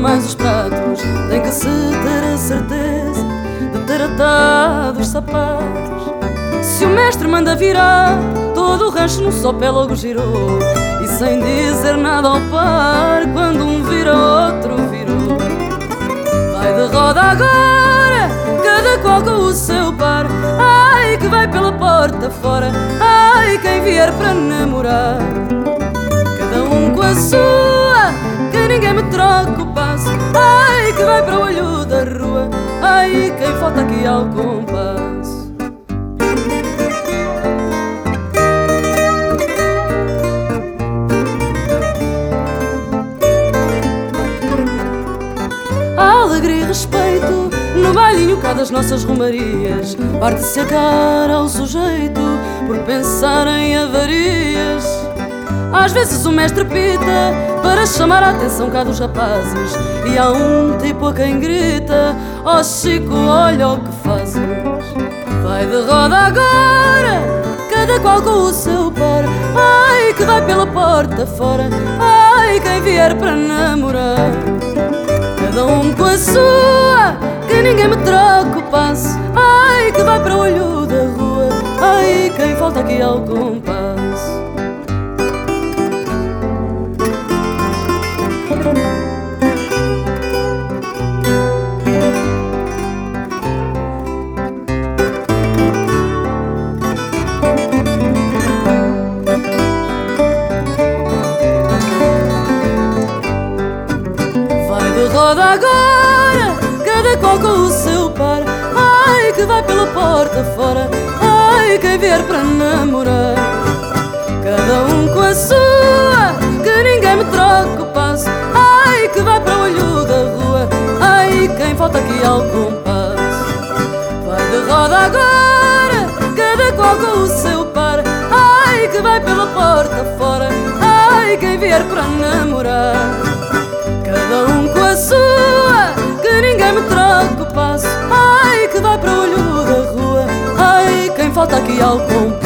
mais os pratos. Tem que se ter a certeza de ter atado os sapatos. Se o mestre manda virar, todo o rancho no sopé logo girou. E sem dizer nada ao par, quando um vira, outro virou. Vai de roda agora, cada qual com o seu par. Ai, que vai pela porta fora, ai, quem vier para namorar. Ao compasso. Alegria e respeito no bailinho cá das nossas romarias. Parte-se a cara ao sujeito por pensar em avarias. Às vezes o mestre pita para chamar a atenção cá dos rapazes. E há um tipo a quem grita: Ó oh Chico, olha o que fazes. Vai de roda agora, cada qual com o seu par. Ai, que vai pela porta fora. Ai, quem vier para namorar. Cada um com a sua, que ninguém me troque o passo. Ai, que vai para o olho da rua. Ai, quem falta aqui ao compasso. De roda agora, cada qual com o seu par. Ai, que vai pela porta fora. Ai, quem vier para namorar. Cada um com a sua, que ninguém me troque o passo. Ai, que vai para o olho da rua. Ai, quem falta aqui ao compasso. Vai de roda agora, cada qual com o seu par. Ai, que vai pela porta fora. Ai, quem vier para namorar. foto aqui ao